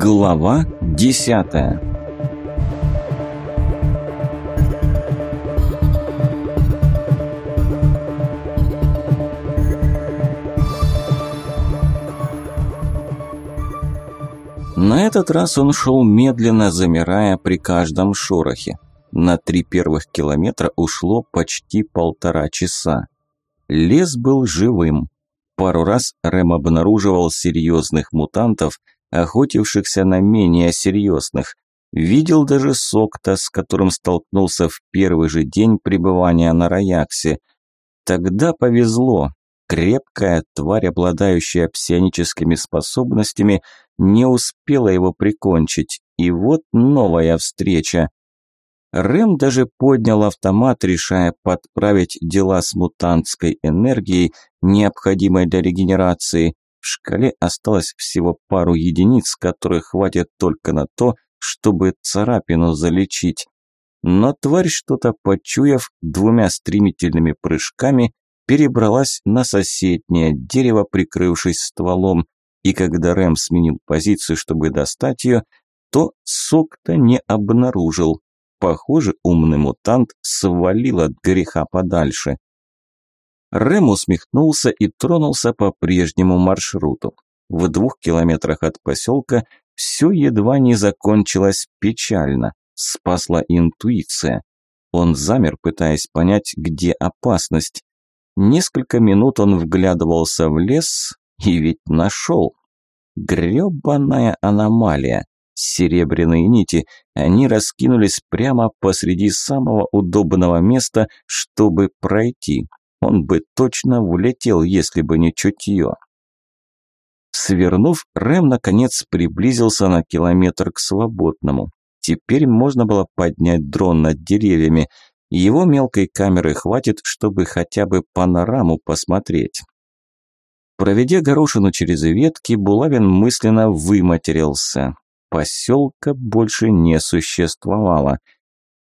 Глава десятая На этот раз он шел медленно, замирая при каждом шорохе. На три первых километра ушло почти полтора часа. Лес был живым. Пару раз Рэм обнаруживал серьезных мутантов – охотившихся на менее серьезных. Видел даже Сокта, с которым столкнулся в первый же день пребывания на Раяксе. Тогда повезло. Крепкая тварь, обладающая псионическими способностями, не успела его прикончить. И вот новая встреча. Рэм даже поднял автомат, решая подправить дела с мутантской энергией, необходимой для регенерации, Шкале осталось всего пару единиц, которые хватит только на то, чтобы царапину залечить. Но тварь, что-то почуяв, двумя стремительными прыжками перебралась на соседнее дерево, прикрывшись стволом, и когда Рэм сменил позицию, чтобы достать ее, то сок-то не обнаружил. Похоже, умный мутант свалил от греха подальше. Рэм усмехнулся и тронулся по прежнему маршруту. В двух километрах от поселка все едва не закончилось печально. Спасла интуиция. Он замер, пытаясь понять, где опасность. Несколько минут он вглядывался в лес и ведь нашел. Гребаная аномалия. Серебряные нити, они раскинулись прямо посреди самого удобного места, чтобы пройти он бы точно улетел, если бы не чутье. Свернув, Рэм наконец приблизился на километр к свободному. Теперь можно было поднять дрон над деревьями. Его мелкой камеры хватит, чтобы хотя бы панораму посмотреть. Проведя горошину через ветки, Булавин мысленно выматерился. Поселка больше не существовало –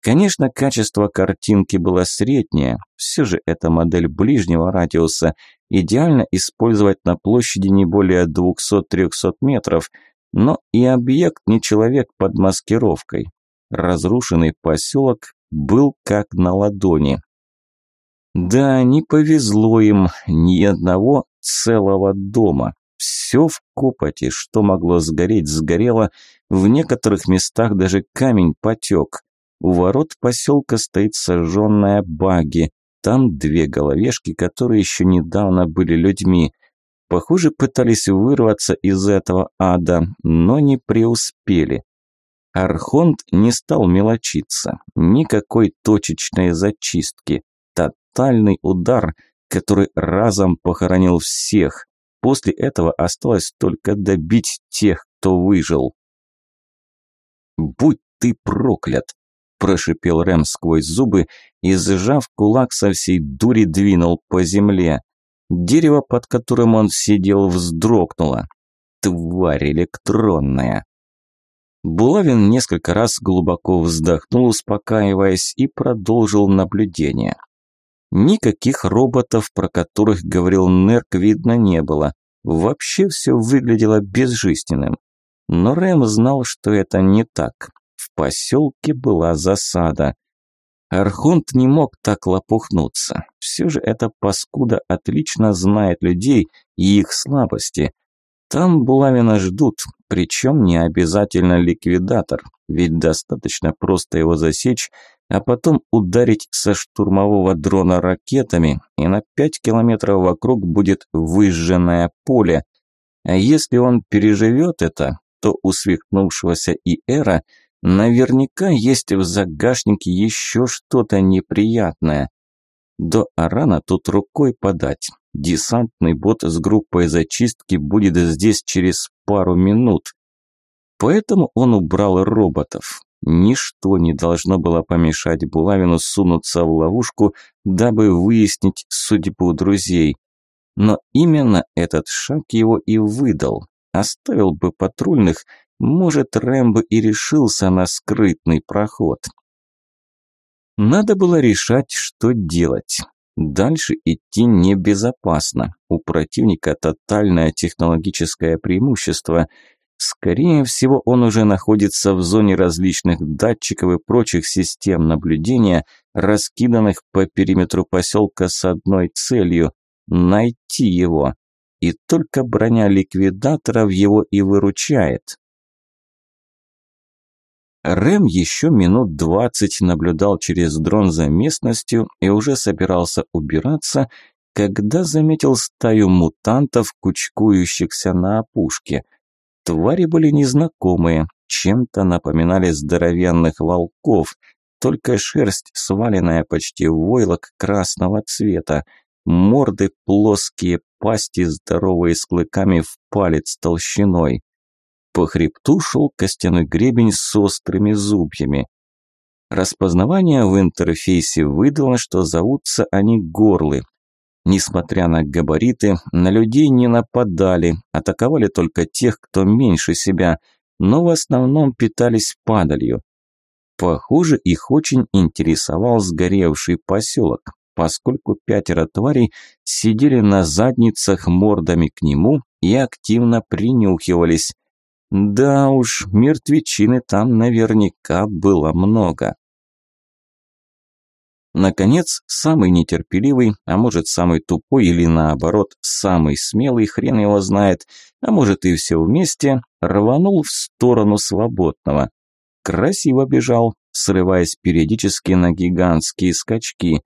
Конечно, качество картинки было среднее, все же это модель ближнего радиуса, идеально использовать на площади не более 200-300 метров, но и объект не человек под маскировкой. Разрушенный поселок был как на ладони. Да, не повезло им ни одного целого дома. Все в копоти, что могло сгореть, сгорело, в некоторых местах даже камень потек. У ворот поселка стоит сожженная баги. Там две головешки, которые еще недавно были людьми. Похоже, пытались вырваться из этого ада, но не преуспели. Архонт не стал мелочиться. Никакой точечной зачистки. Тотальный удар, который разом похоронил всех. После этого осталось только добить тех, кто выжил. «Будь ты проклят!» прошипел Рэм сквозь зубы и, сжав кулак, со всей дури двинул по земле. Дерево, под которым он сидел, вздрогнуло. Тварь электронная. Булавин несколько раз глубоко вздохнул, успокаиваясь, и продолжил наблюдение. Никаких роботов, про которых говорил Нерк, видно не было. Вообще все выглядело безжизненным. Но Рэм знал, что это не так. В поселке была засада. Архонт не мог так лопухнуться. Все же эта паскуда отлично знает людей и их слабости. Там Булавина ждут, причем не обязательно ликвидатор, ведь достаточно просто его засечь, а потом ударить со штурмового дрона ракетами, и на пять километров вокруг будет выжженное поле. А если он переживет это, то у свихнувшегося Иэра Наверняка есть в загашнике еще что-то неприятное. До Арана тут рукой подать. Десантный бот с группой зачистки будет здесь через пару минут. Поэтому он убрал роботов. Ничто не должно было помешать Булавину сунуться в ловушку, дабы выяснить судьбу друзей. Но именно этот шаг его и выдал. Оставил бы патрульных, может, Рэмбо и решился на скрытный проход. Надо было решать, что делать. Дальше идти небезопасно. У противника тотальное технологическое преимущество. Скорее всего, он уже находится в зоне различных датчиков и прочих систем наблюдения, раскиданных по периметру поселка с одной целью – найти его. И только броня ликвидаторов его и выручает. Рэм еще минут двадцать наблюдал через дрон за местностью и уже собирался убираться, когда заметил стаю мутантов, кучкующихся на опушке. Твари были незнакомые, чем-то напоминали здоровенных волков, только шерсть, сваленная почти в войлок красного цвета, морды плоские, пасти здоровые с клыками в палец толщиной. По хребту шел костяной гребень с острыми зубьями. Распознавание в интерфейсе выдало, что зовутся они горлы. Несмотря на габариты, на людей не нападали, атаковали только тех, кто меньше себя, но в основном питались падалью. Похоже, их очень интересовал сгоревший поселок, поскольку пятеро тварей сидели на задницах мордами к нему и активно принюхивались. Да уж, мертвечины там наверняка было много. Наконец, самый нетерпеливый, а может самый тупой или наоборот, самый смелый, хрен его знает, а может и все вместе, рванул в сторону свободного. Красиво бежал, срываясь периодически на гигантские скачки.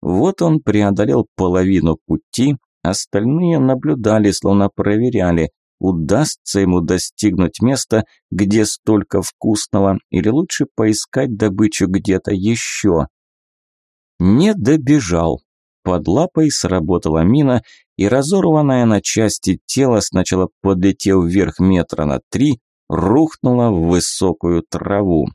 Вот он преодолел половину пути, остальные наблюдали, словно проверяли, удастся ему достигнуть места, где столько вкусного, или лучше поискать добычу где-то еще. Не добежал. Под лапой сработала мина, и разорванное на части тело, сначала подлетев вверх метра на три, рухнуло в высокую траву.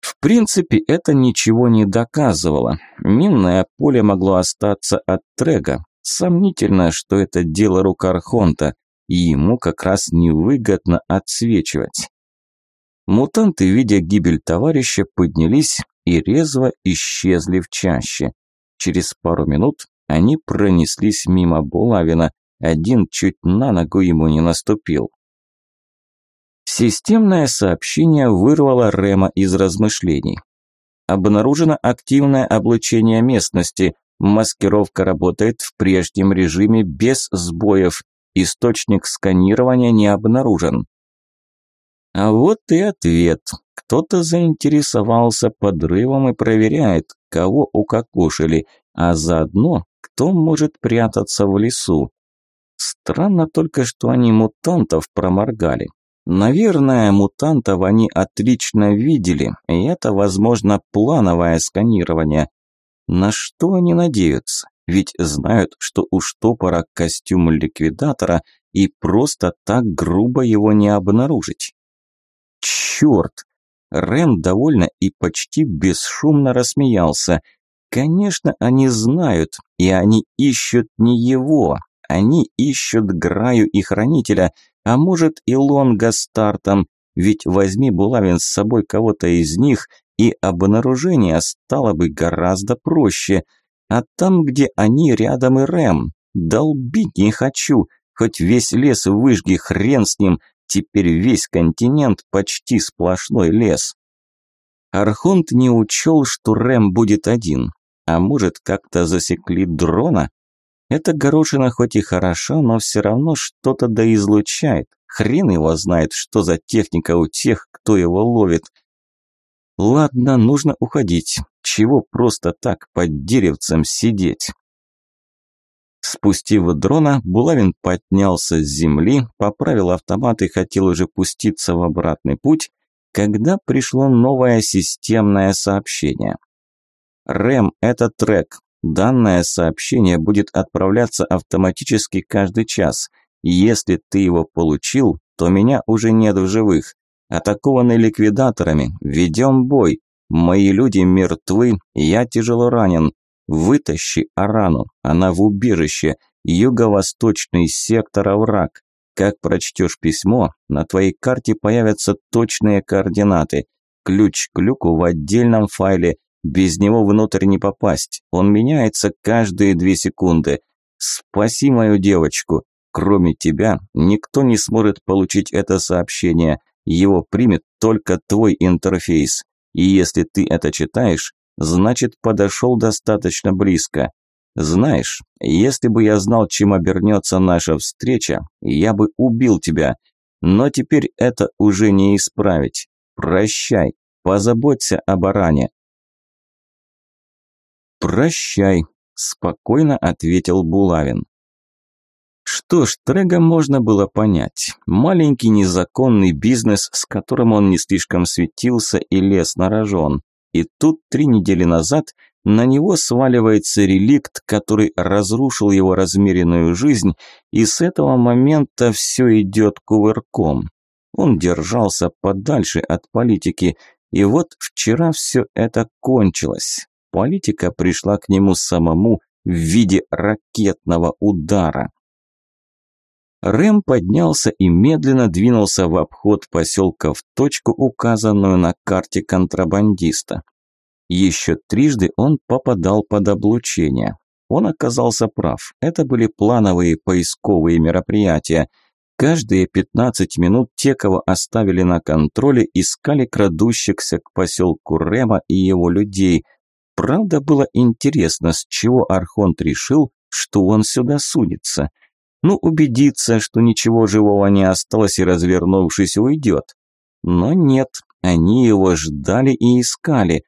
В принципе, это ничего не доказывало. Минное поле могло остаться от Трега, Сомнительно, что это дело рук Архонта, и ему как раз невыгодно отсвечивать. Мутанты, видя гибель товарища, поднялись и резво исчезли в чаще. Через пару минут они пронеслись мимо Булавина, один чуть на ногу ему не наступил. Системное сообщение вырвало Рема из размышлений. Обнаружено активное облучение местности, Маскировка работает в прежнем режиме без сбоев. Источник сканирования не обнаружен. А вот и ответ. Кто-то заинтересовался подрывом и проверяет, кого укокошили, а заодно, кто может прятаться в лесу. Странно только, что они мутантов проморгали. Наверное, мутантов они отлично видели, и это, возможно, плановое сканирование. На что они надеются? Ведь знают, что у штопора костюм ликвидатора и просто так грубо его не обнаружить. Черт! Рэм довольно и почти бесшумно рассмеялся. Конечно, они знают, и они ищут не его. Они ищут Граю и Хранителя, а может и Лонга с Тартом, ведь возьми Булавин с собой кого-то из них, и обнаружение стало бы гораздо проще. А там, где они, рядом и Рэм. Долбить не хочу, хоть весь лес выжги, хрен с ним, теперь весь континент почти сплошной лес. Архонт не учел, что Рэм будет один. А может, как-то засекли дрона? Эта горошина хоть и хороша, но все равно что-то да излучает. Хрен его знает, что за техника у тех, кто его ловит – Ладно, нужно уходить. Чего просто так под деревцем сидеть? Спустив дрона, Булавин поднялся с земли, поправил автомат и хотел уже пуститься в обратный путь, когда пришло новое системное сообщение. «Рэм, это трек. Данное сообщение будет отправляться автоматически каждый час. Если ты его получил, то меня уже нет в живых атакованы ликвидаторами, ведем бой. Мои люди мертвы, я тяжело ранен. Вытащи Арану, она в убежище, юго-восточный сектор овраг. Как прочтешь письмо, на твоей карте появятся точные координаты. Ключ к люку в отдельном файле, без него внутрь не попасть. Он меняется каждые две секунды. Спаси мою девочку. Кроме тебя, никто не сможет получить это сообщение – его примет только твой интерфейс. И если ты это читаешь, значит подошел достаточно близко. Знаешь, если бы я знал, чем обернется наша встреча, я бы убил тебя. Но теперь это уже не исправить. Прощай, позаботься о баране. Прощай, спокойно ответил Булавин. Что ж, Трега можно было понять. Маленький незаконный бизнес, с которым он не слишком светился и лес нарожен. И тут три недели назад на него сваливается реликт, который разрушил его размеренную жизнь, и с этого момента все идет кувырком. Он держался подальше от политики, и вот вчера все это кончилось. Политика пришла к нему самому в виде ракетного удара. Рэм поднялся и медленно двинулся в обход поселка в точку, указанную на карте контрабандиста. Еще трижды он попадал под облучение. Он оказался прав. Это были плановые поисковые мероприятия. Каждые 15 минут те, кого оставили на контроле, искали крадущихся к поселку Рема и его людей. Правда, было интересно, с чего Архонт решил, что он сюда сунется – ну, убедиться, что ничего живого не осталось и, развернувшись, уйдет. Но нет, они его ждали и искали.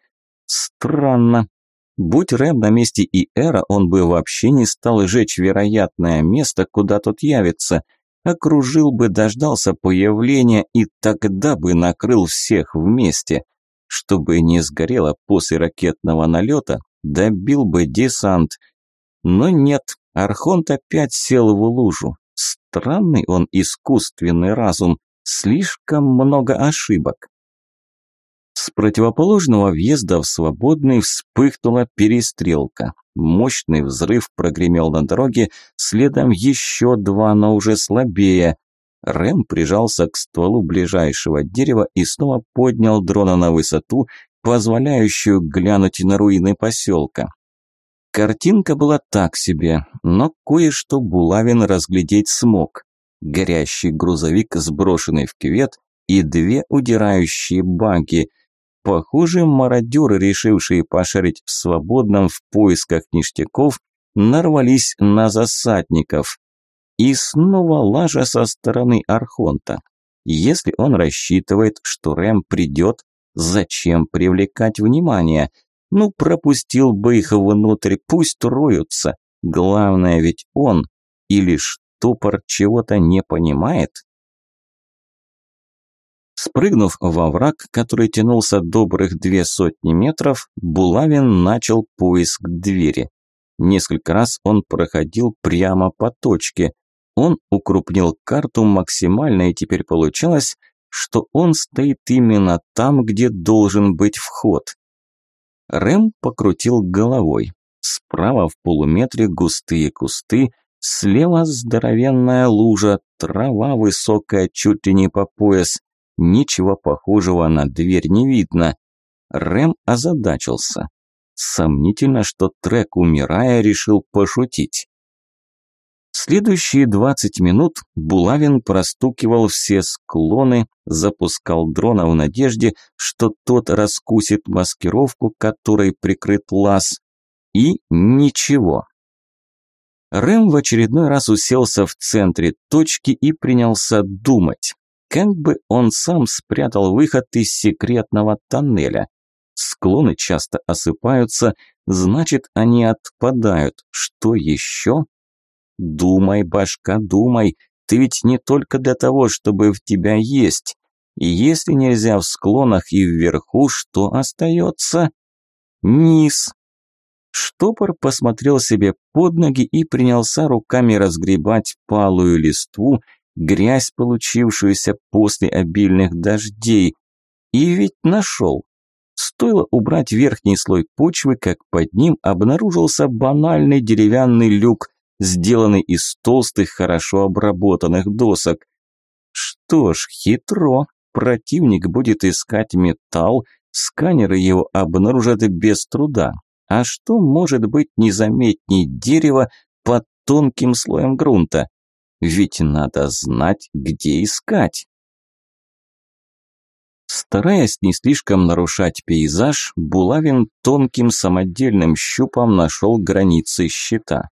Странно. Будь Рэм на месте и Эра, он бы вообще не стал жечь вероятное место, куда тот явится. Окружил бы, дождался появления и тогда бы накрыл всех вместе. Чтобы не сгорело после ракетного налета, добил бы десант. Но нет, Архонт опять сел в лужу. Странный он искусственный разум, слишком много ошибок. С противоположного въезда в свободный вспыхнула перестрелка. Мощный взрыв прогремел на дороге, следом еще два, но уже слабее. Рэм прижался к стволу ближайшего дерева и снова поднял дрона на высоту, позволяющую глянуть на руины поселка. Картинка была так себе, но кое-что Булавин разглядеть смог. Горящий грузовик, сброшенный в кювет, и две удирающие банки. Похоже, мародеры, решившие пошарить в свободном в поисках ништяков, нарвались на засадников. И снова лажа со стороны Архонта. Если он рассчитывает, что Рэм придет, зачем привлекать внимание? Ну, пропустил бы их внутрь, пусть роются. Главное ведь он. Или штопор чего-то не понимает? Спрыгнув во враг, который тянулся добрых две сотни метров, Булавин начал поиск двери. Несколько раз он проходил прямо по точке. Он укрупнил карту максимально, и теперь получалось, что он стоит именно там, где должен быть вход. Рэм покрутил головой. Справа в полуметре густые кусты, слева здоровенная лужа, трава высокая, чуть ли не по пояс. Ничего похожего на дверь не видно. Рэм озадачился. Сомнительно, что трек, умирая, решил пошутить. Следующие 20 минут Булавин простукивал все склоны, запускал дрона в надежде, что тот раскусит маскировку, которой прикрыт лаз. И ничего. Рэм в очередной раз уселся в центре точки и принялся думать. Как бы он сам спрятал выход из секретного тоннеля. Склоны часто осыпаются, значит они отпадают. Что еще? «Думай, башка, думай, ты ведь не только для того, чтобы в тебя есть. И если нельзя в склонах и вверху, что остается? Низ». Штопор посмотрел себе под ноги и принялся руками разгребать палую листву, грязь, получившуюся после обильных дождей. И ведь нашел. Стоило убрать верхний слой почвы, как под ним обнаружился банальный деревянный люк, сделанный из толстых, хорошо обработанных досок. Что ж, хитро. Противник будет искать металл, сканеры его обнаружат без труда. А что может быть незаметней дерева под тонким слоем грунта? Ведь надо знать, где искать. Стараясь не слишком нарушать пейзаж, Булавин тонким самодельным щупом нашел границы щита.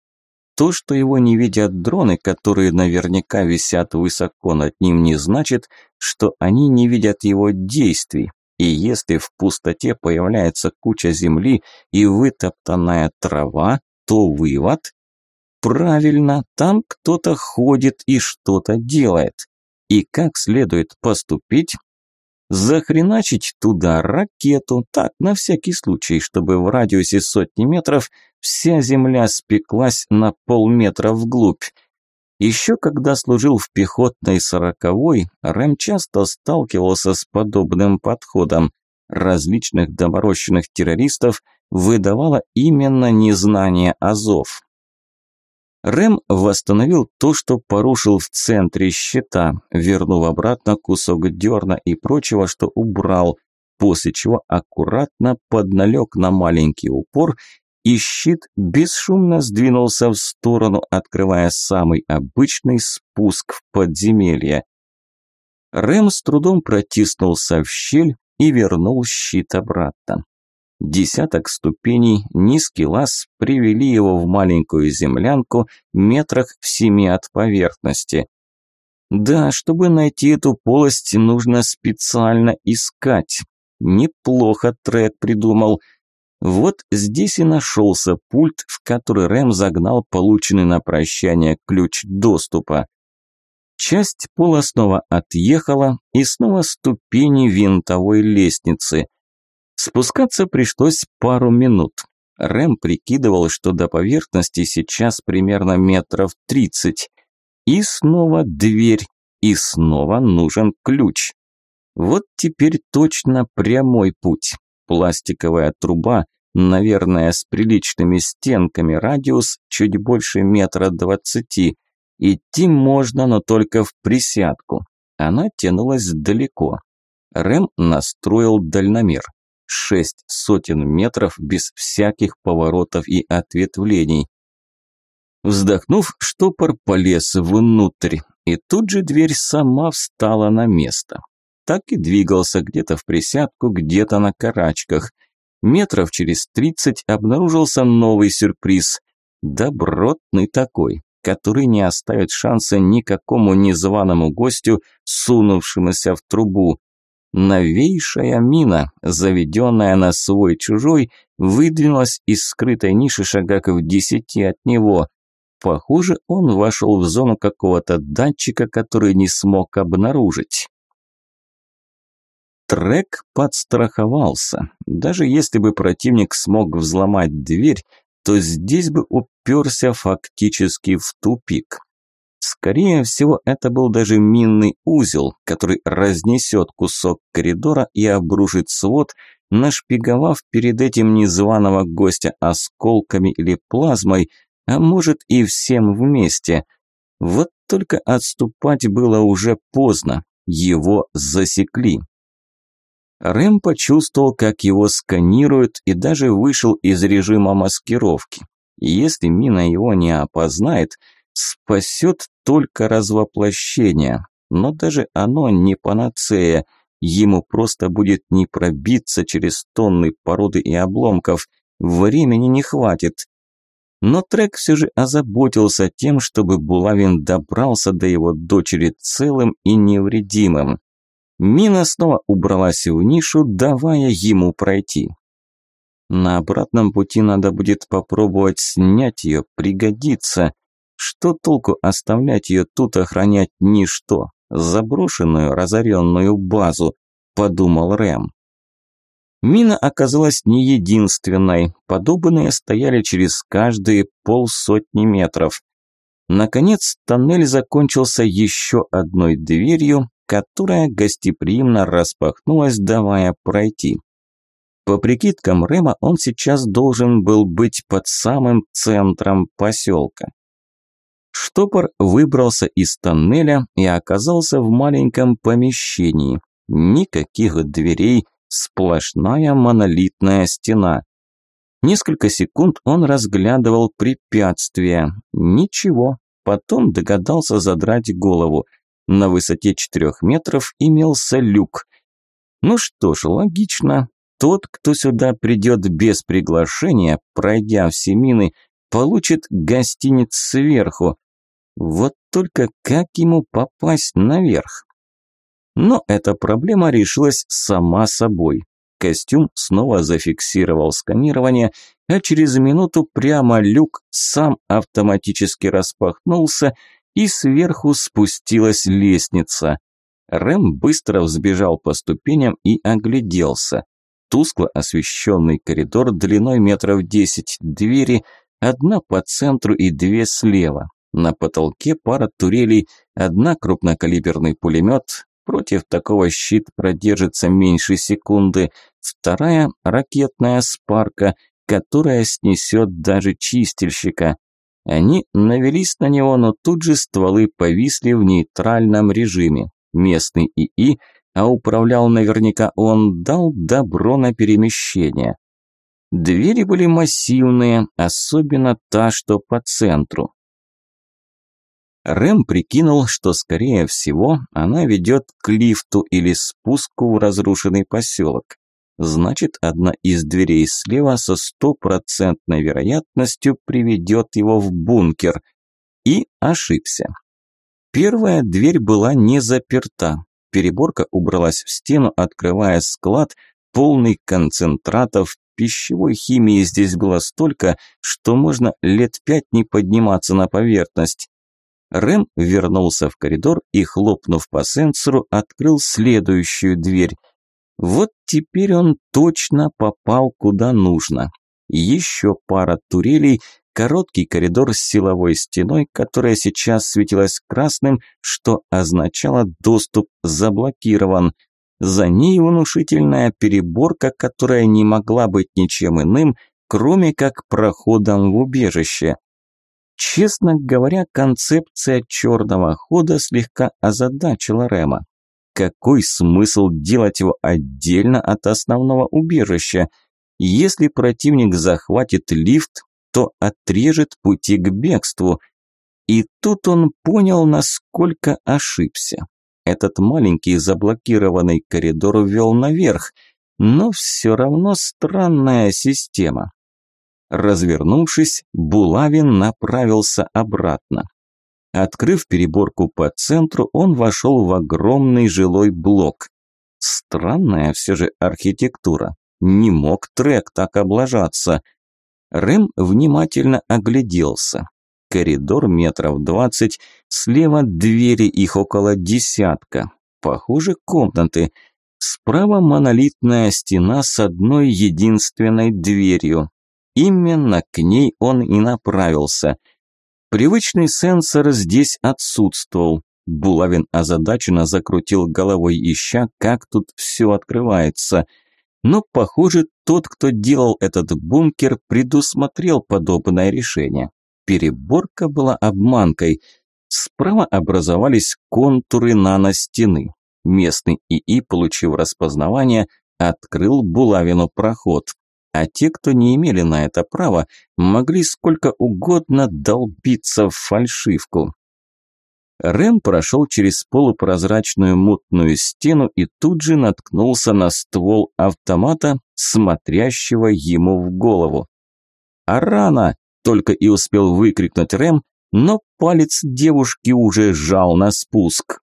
То, что его не видят дроны, которые наверняка висят высоко над ним, не значит, что они не видят его действий. И если в пустоте появляется куча земли и вытоптанная трава, то вывод – правильно, там кто-то ходит и что-то делает. И как следует поступить, захреначить туда ракету, так, на всякий случай, чтобы в радиусе сотни метров вся земля спеклась на полметра вглубь. Еще когда служил в пехотной сороковой, Рэм часто сталкивался с подобным подходом. Различных доморощенных террористов выдавало именно незнание азов. Рэм восстановил то, что порушил в центре щита, вернув обратно кусок дерна и прочего, что убрал, после чего аккуратно подналег на маленький упор, и щит бесшумно сдвинулся в сторону, открывая самый обычный спуск в подземелье. Рэм с трудом протиснулся в щель и вернул щит обратно. Десяток ступеней, низкий лаз привели его в маленькую землянку метрах в семи от поверхности. Да, чтобы найти эту полость, нужно специально искать. Неплохо Трек придумал. Вот здесь и нашелся пульт, в который Рэм загнал полученный на прощание ключ доступа. Часть пола снова отъехала и снова ступени винтовой лестницы – Спускаться пришлось пару минут. Рэм прикидывал, что до поверхности сейчас примерно метров тридцать. И снова дверь, и снова нужен ключ. Вот теперь точно прямой путь. Пластиковая труба, наверное, с приличными стенками, радиус чуть больше метра двадцати. Идти можно, но только в присядку. Она тянулась далеко. Рэм настроил дальномер шесть сотен метров без всяких поворотов и ответвлений. Вздохнув, штопор полез внутрь, и тут же дверь сама встала на место. Так и двигался где-то в присядку, где-то на карачках. Метров через тридцать обнаружился новый сюрприз. Добротный такой, который не оставит шанса никакому незваному гостю, сунувшемуся в трубу. Новейшая мина, заведенная на свой чужой, выдвинулась из скрытой ниши шагах в десяти от него. Похоже, он вошел в зону какого-то датчика, который не смог обнаружить. Трек подстраховался. Даже если бы противник смог взломать дверь, то здесь бы уперся фактически в тупик. Скорее всего, это был даже минный узел, который разнесет кусок коридора и обрушит свод, нашпиговав перед этим незваного гостя осколками или плазмой, а может и всем вместе. Вот только отступать было уже поздно, его засекли. Рэм почувствовал, как его сканируют и даже вышел из режима маскировки. Если мина его не опознает – Спасет только развоплощение, но даже оно не панацея. Ему просто будет не пробиться через тонны породы и обломков. Времени не хватит. Но Трек все же озаботился тем, чтобы Булавин добрался до его дочери целым и невредимым. Мина снова убралась в нишу, давая ему пройти. На обратном пути надо будет попробовать снять ее, пригодится – что толку оставлять ее тут охранять ничто? Заброшенную, разоренную базу, подумал Рэм. Мина оказалась не единственной. Подобные стояли через каждые полсотни метров. Наконец, тоннель закончился еще одной дверью, которая гостеприимно распахнулась, давая пройти. По прикидкам Рэма он сейчас должен был быть под самым центром поселка. Штопор выбрался из тоннеля и оказался в маленьком помещении. Никаких дверей, сплошная монолитная стена. Несколько секунд он разглядывал препятствия. Ничего. Потом догадался задрать голову. На высоте четырех метров имелся люк. Ну что ж, логично. Тот, кто сюда придет без приглашения, пройдя все мины, получит гостиниц сверху, вот только как ему попасть наверх? Но эта проблема решилась сама собой. Костюм снова зафиксировал сканирование, а через минуту прямо люк сам автоматически распахнулся, и сверху спустилась лестница. Рэм быстро взбежал по ступеням и огляделся. Тускло освещенный коридор длиной метров десять, двери, одна по центру и две слева. На потолке пара турелей, одна крупнокалиберный пулемет, против такого щит продержится меньше секунды, вторая – ракетная спарка, которая снесет даже чистильщика. Они навелись на него, но тут же стволы повисли в нейтральном режиме. Местный ИИ, а управлял наверняка он, дал добро на перемещение. Двери были массивные, особенно та, что по центру. Рэм прикинул, что, скорее всего, она ведет к лифту или спуску в разрушенный поселок. Значит, одна из дверей слева со стопроцентной вероятностью приведет его в бункер. И ошибся. Первая дверь была не заперта. Переборка убралась в стену, открывая склад, полный концентратов пищевой химии здесь было столько, что можно лет пять не подниматься на поверхность. Рэм вернулся в коридор и, хлопнув по сенсору, открыл следующую дверь. Вот теперь он точно попал куда нужно. Еще пара турелей, короткий коридор с силовой стеной, которая сейчас светилась красным, что означало доступ заблокирован. За ней внушительная переборка, которая не могла быть ничем иным, кроме как проходом в убежище. Честно говоря, концепция черного хода слегка озадачила Рема. Какой смысл делать его отдельно от основного убежища? Если противник захватит лифт, то отрежет пути к бегству. И тут он понял, насколько ошибся. Этот маленький заблокированный коридор вел наверх, но все равно странная система. Развернувшись, Булавин направился обратно. Открыв переборку по центру, он вошел в огромный жилой блок. Странная все же архитектура. Не мог трек так облажаться. Рэм внимательно огляделся. Коридор метров двадцать, слева двери, их около десятка. Похоже, комнаты. Справа монолитная стена с одной единственной дверью. Именно к ней он и направился. Привычный сенсор здесь отсутствовал. Булавин озадаченно закрутил головой, ища, как тут все открывается. Но, похоже, тот, кто делал этот бункер, предусмотрел подобное решение. Переборка была обманкой. Справа образовались контуры наностены. Местный ИИ, получив распознавание, открыл Булавину проход а те, кто не имели на это права, могли сколько угодно долбиться в фальшивку. Рэм прошел через полупрозрачную мутную стену и тут же наткнулся на ствол автомата, смотрящего ему в голову. А рано – только и успел выкрикнуть Рэм, но палец девушки уже жал на спуск.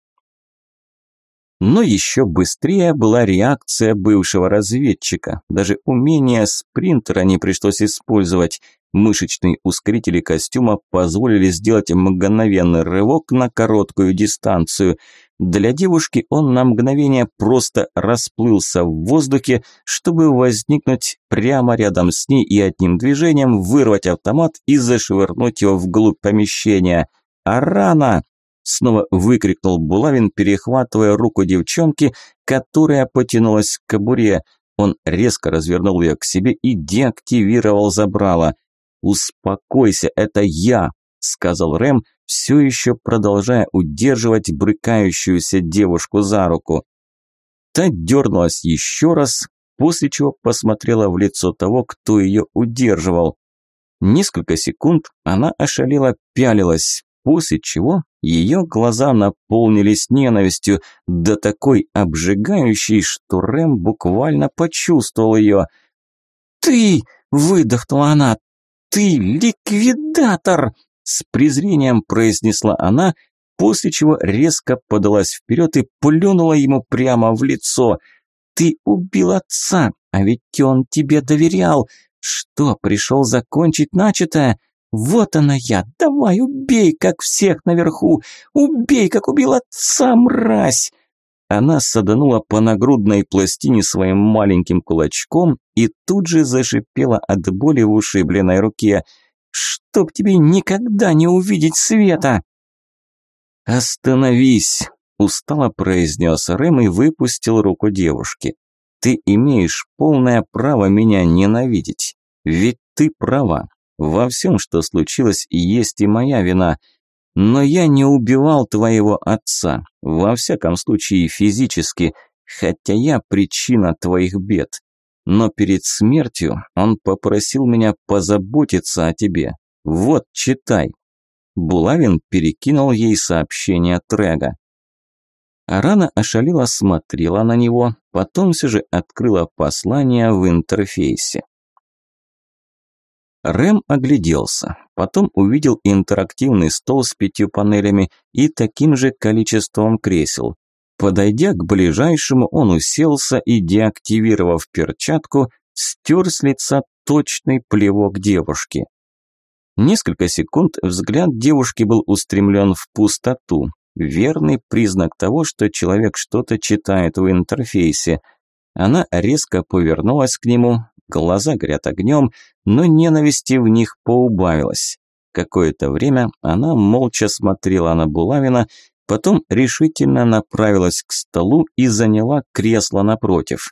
Но еще быстрее была реакция бывшего разведчика. Даже умение спринтера не пришлось использовать. Мышечные ускорители костюма позволили сделать мгновенный рывок на короткую дистанцию. Для девушки он на мгновение просто расплылся в воздухе, чтобы возникнуть прямо рядом с ней и одним движением вырвать автомат и зашвырнуть его вглубь помещения. А рано! Снова выкрикнул Булавин, перехватывая руку девчонки, которая потянулась к кобуре. Он резко развернул ее к себе и деактивировал забрало. «Успокойся, это я!» – сказал Рэм, все еще продолжая удерживать брыкающуюся девушку за руку. Та дернулась еще раз, после чего посмотрела в лицо того, кто ее удерживал. Несколько секунд она ошалела, пялилась, после чего ее глаза наполнились ненавистью, да такой обжигающей, что Рэм буквально почувствовал ее. «Ты!» – выдохнула она. «Ты ликвидатор!» – с презрением произнесла она, после чего резко подалась вперед и плюнула ему прямо в лицо. «Ты убил отца, а ведь он тебе доверял! Что, пришел закончить начатое? Вот она я! Давай, убей, как всех наверху! Убей, как убил отца, мразь!» Она саданула по нагрудной пластине своим маленьким кулачком и тут же зашипела от боли в ушибленной руке. «Чтоб тебе никогда не увидеть света!» «Остановись!» – устало произнес Рэм и выпустил руку девушки. «Ты имеешь полное право меня ненавидеть, ведь ты права, во всем, что случилось, есть и моя вина. Но я не убивал твоего отца, во всяком случае физически, хотя я причина твоих бед. Но перед смертью он попросил меня позаботиться о тебе. Вот, читай». Булавин перекинул ей сообщение Трега. Арана ошалила смотрела на него, потом все же открыла послание в интерфейсе. Рэм огляделся, потом увидел интерактивный стол с пятью панелями и таким же количеством кресел. Подойдя к ближайшему, он уселся и, деактивировав перчатку, стер с лица точный плевок девушки. Несколько секунд взгляд девушки был устремлен в пустоту. Верный признак того, что человек что-то читает в интерфейсе. Она резко повернулась к нему, глаза горят огнем, но ненависти в них поубавилось. Какое-то время она молча смотрела на Булавина, потом решительно направилась к столу и заняла кресло напротив.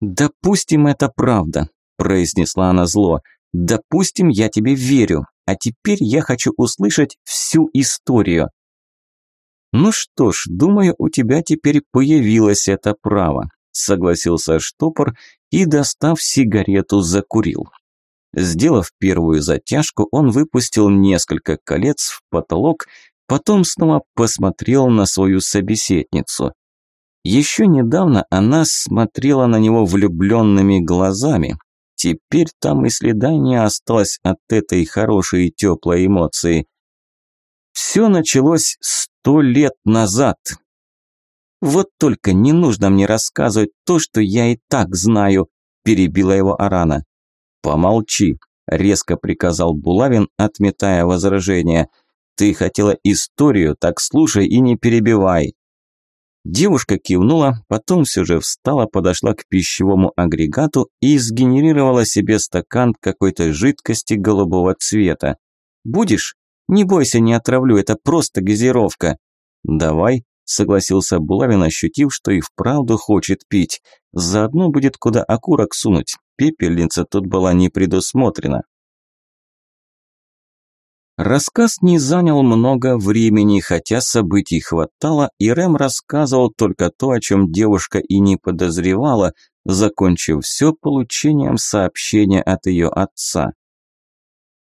«Допустим, это правда», – произнесла она зло. «Допустим, я тебе верю, а теперь я хочу услышать всю историю». «Ну что ж, думаю, у тебя теперь появилось это право согласился штопор и, достав сигарету, закурил. Сделав первую затяжку, он выпустил несколько колец в потолок, потом снова посмотрел на свою собеседницу. Еще недавно она смотрела на него влюбленными глазами. Теперь там и следа не осталось от этой хорошей и теплой эмоции. Все началось сто лет назад. Вот только не нужно мне рассказывать то, что я и так знаю, перебила его Арана. Помолчи, резко приказал Булавин, отметая возражение. Ты хотела историю, так слушай и не перебивай. Девушка кивнула, потом все же встала, подошла к пищевому агрегату и сгенерировала себе стакан какой-то жидкости голубого цвета. «Будешь? Не бойся, не отравлю, это просто газировка». «Давай», – согласился Булавин, ощутив, что и вправду хочет пить. «Заодно будет куда окурок сунуть. Пепельница тут была не предусмотрена». Рассказ не занял много времени, хотя событий хватало, и Рэм рассказывал только то, о чем девушка и не подозревала, закончив все получением сообщения от ее отца.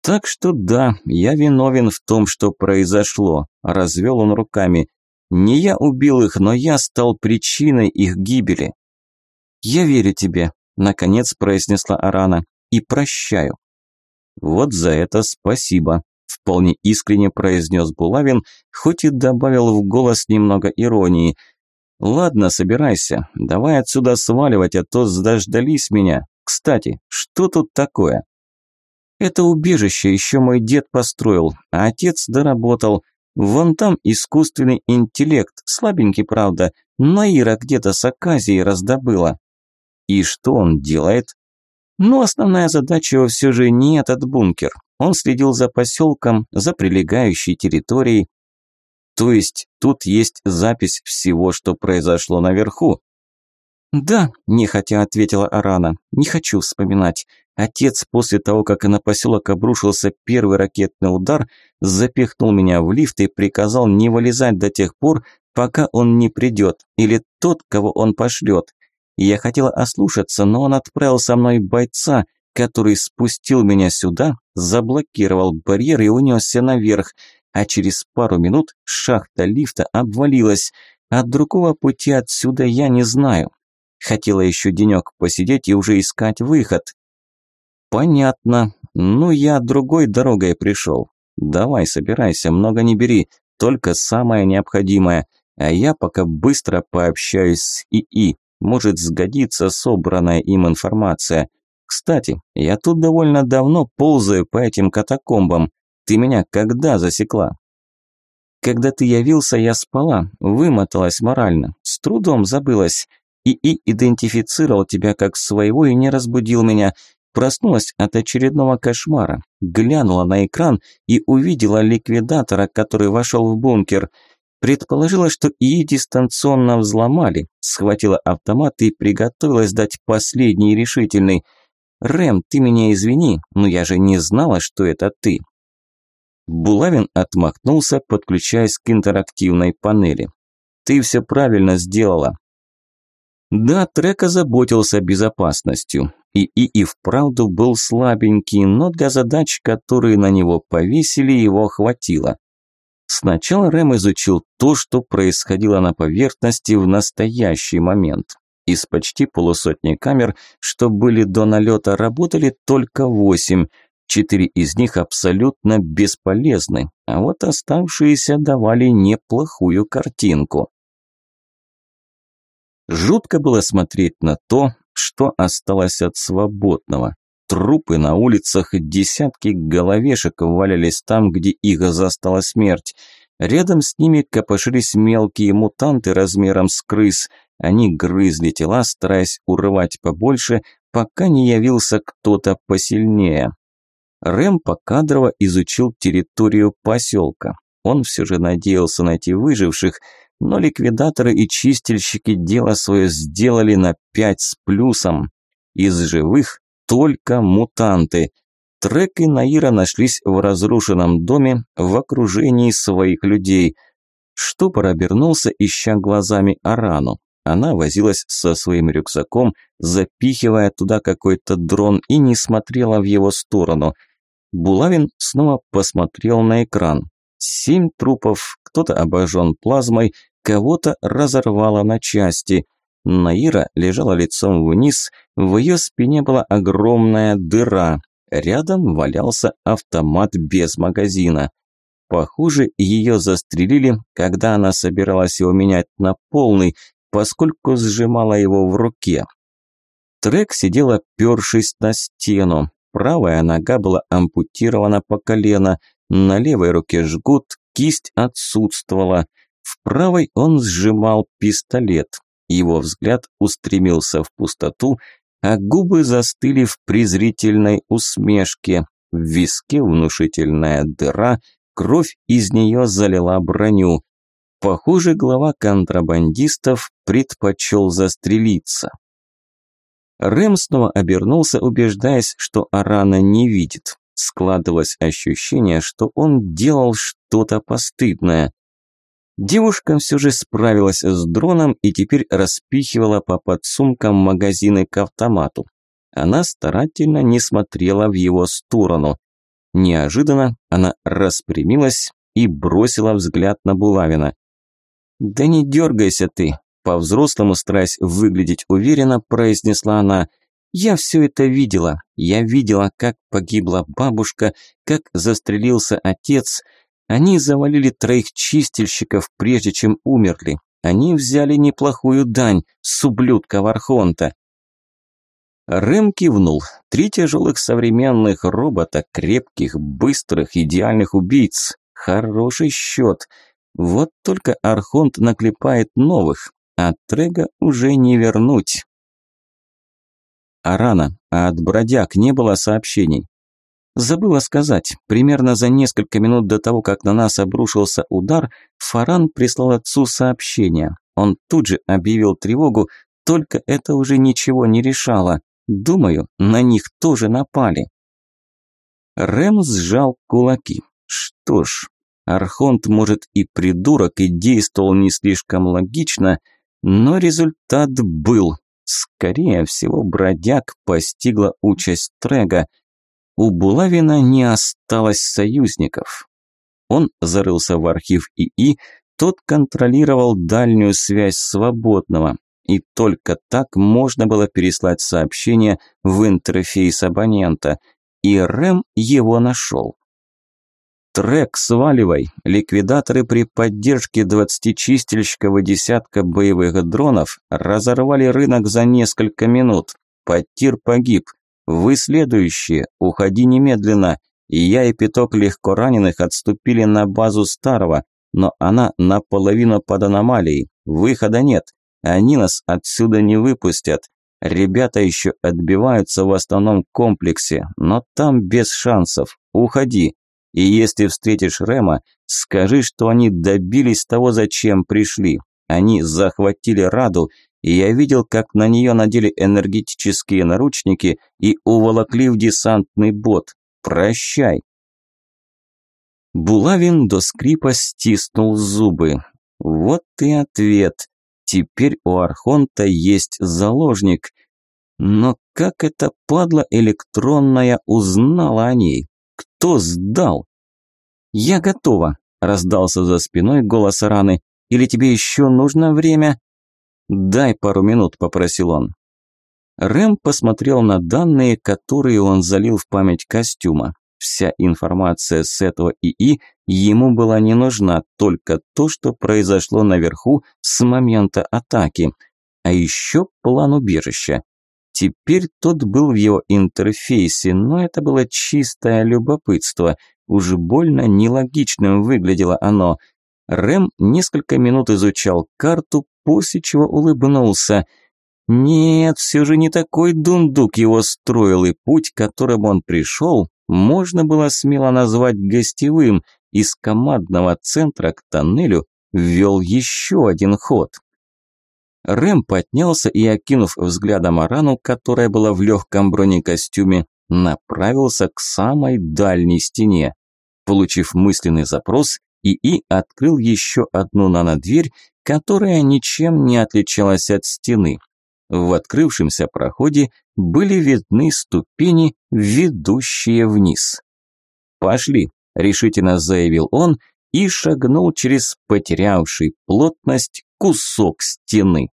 «Так что да, я виновен в том, что произошло», – развел он руками. Не я убил их, но я стал причиной их гибели. Я верю тебе, наконец произнесла Арана, и прощаю. Вот за это спасибо, вполне искренне произнес Булавин, хоть и добавил в голос немного иронии. Ладно, собирайся, давай отсюда сваливать, а то дождались меня. Кстати, что тут такое? Это убежище еще мой дед построил, а отец доработал. Вон там искусственный интеллект, слабенький, правда, Наира где-то с Аказией раздобыла. И что он делает? Но основная задача его все же не этот бункер. Он следил за поселком, за прилегающей территорией. То есть тут есть запись всего, что произошло наверху. «Да», – нехотя ответила Арана, – «не хочу вспоминать. Отец после того, как на поселок обрушился первый ракетный удар, запихнул меня в лифт и приказал не вылезать до тех пор, пока он не придет, или тот, кого он пошлет. Я хотела ослушаться, но он отправил со мной бойца, который спустил меня сюда, заблокировал барьер и унесся наверх, а через пару минут шахта лифта обвалилась, а другого пути отсюда я не знаю. Хотела еще денек посидеть и уже искать выход. Понятно. Ну, я другой дорогой пришел. Давай, собирайся, много не бери, только самое необходимое. А я пока быстро пообщаюсь с ИИ. Может сгодится собранная им информация. Кстати, я тут довольно давно ползаю по этим катакомбам. Ты меня когда засекла? Когда ты явился, я спала, вымоталась морально, с трудом забылась. и и идентифицировал тебя как своего и не разбудил меня. Проснулась от очередного кошмара, глянула на экран и увидела ликвидатора, который вошел в бункер. Предположила, что ИИ дистанционно взломали, схватила автомат и приготовилась дать последний решительный. «Рэм, ты меня извини, но я же не знала, что это ты». Булавин отмахнулся, подключаясь к интерактивной панели. «Ты все правильно сделала. Да, трек озаботился безопасностью. ИИ и вправду был слабенький, но для задач, которые на него повесили, его хватило. Сначала Рэм изучил то, что происходило на поверхности в настоящий момент. Из почти полусотни камер, что были до налета, работали только восемь. Четыре из них абсолютно бесполезны, а вот оставшиеся давали неплохую картинку. Жутко было смотреть на то, что осталось от свободного. Трупы на улицах, десятки головешек валялись там, где их застала смерть. Рядом с ними копошились мелкие мутанты размером с крыс. Они грызли тела, стараясь урывать побольше, пока не явился кто-то посильнее. Рэм покадрово изучил территорию поселка. Он все же надеялся найти выживших, но ликвидаторы и чистильщики дело свое сделали на пять с плюсом. Из живых только мутанты. Трек и Наира нашлись в разрушенном доме в окружении своих людей. Штопор обернулся, ища глазами Арану. Она возилась со своим рюкзаком, запихивая туда какой-то дрон и не смотрела в его сторону. Булавин снова посмотрел на экран. Семь трупов, кто-то обожжен плазмой, кого-то разорвало на части. Наира лежала лицом вниз, в ее спине была огромная дыра. Рядом валялся автомат без магазина. Похоже, ее застрелили, когда она собиралась его менять на полный, поскольку сжимала его в руке. Трек сидела першись на стену. Правая нога была ампутирована по колено, на левой руке жгут, кисть отсутствовала. В правой он сжимал пистолет. Его взгляд устремился в пустоту, а губы застыли в презрительной усмешке. В виске внушительная дыра, кровь из нее залила броню. Похоже, глава контрабандистов предпочел застрелиться. Рэм снова обернулся, убеждаясь, что Арана не видит. Складывалось ощущение, что он делал что-то постыдное. Девушка все же справилась с дроном и теперь распихивала по подсумкам магазины к автомату. Она старательно не смотрела в его сторону. Неожиданно она распрямилась и бросила взгляд на Булавина. «Да не дергайся ты!» По-взрослому, стараясь выглядеть уверенно, произнесла она. «Я все это видела. Я видела, как погибла бабушка, как застрелился отец». Они завалили троих чистильщиков, прежде чем умерли. Они взяли неплохую дань с ублюдка Вархонта. Рэм кивнул. Три тяжелых современных робота, крепких, быстрых, идеальных убийц. Хороший счет. Вот только Архонт наклепает новых, а Трега уже не вернуть. Арана, а от бродяг не было сообщений. Забыла сказать, примерно за несколько минут до того, как на нас обрушился удар, Фаран прислал отцу сообщение. Он тут же объявил тревогу, только это уже ничего не решало. Думаю, на них тоже напали. Рэм сжал кулаки. Что ж, Архонт, может, и придурок, и действовал не слишком логично, но результат был. Скорее всего, бродяг постигла участь Трега – у Булавина не осталось союзников. Он зарылся в архив ИИ, тот контролировал дальнюю связь свободного, и только так можно было переслать сообщение в интерфейс абонента, и Рэм его нашел. «Трек, сваливай! Ликвидаторы при поддержке 20-чистильщиков и десятка боевых дронов разорвали рынок за несколько минут. Потир погиб. Вы следующие, уходи немедленно. И я и пяток легко раненых отступили на базу старого, но она наполовину под аномалией. Выхода нет. Они нас отсюда не выпустят. Ребята еще отбиваются в основном комплексе, но там без шансов. Уходи. И если встретишь Рема, скажи, что они добились того, зачем пришли. Они захватили Раду и я видел, как на нее надели энергетические наручники и уволокли в десантный бот. Прощай. Булавин до скрипа стиснул зубы. Вот и ответ. Теперь у Архонта есть заложник. Но как эта падла электронная узнала о ней? Кто сдал? «Я готова», – раздался за спиной голос Раны. «Или тебе еще нужно время?» «Дай пару минут», – попросил он. Рэм посмотрел на данные, которые он залил в память костюма. Вся информация с этого ИИ ему была не нужна, только то, что произошло наверху с момента атаки. А еще план убежища. Теперь тот был в его интерфейсе, но это было чистое любопытство. Уже больно нелогичным выглядело оно. Рэм несколько минут изучал карту, после чего улыбнулся. Нет, все же не такой дундук его строил, и путь, которым он пришел, можно было смело назвать гостевым. Из командного центра к тоннелю ввел еще один ход. Рэм поднялся и, окинув взглядом Арану, которая была в легком бронекостюме, направился к самой дальней стене. Получив мысленный запрос, ИИ открыл еще одну нанодверь которая ничем не отличалась от стены. В открывшемся проходе были видны ступени, ведущие вниз. «Пошли», – решительно заявил он и шагнул через потерявший плотность кусок стены.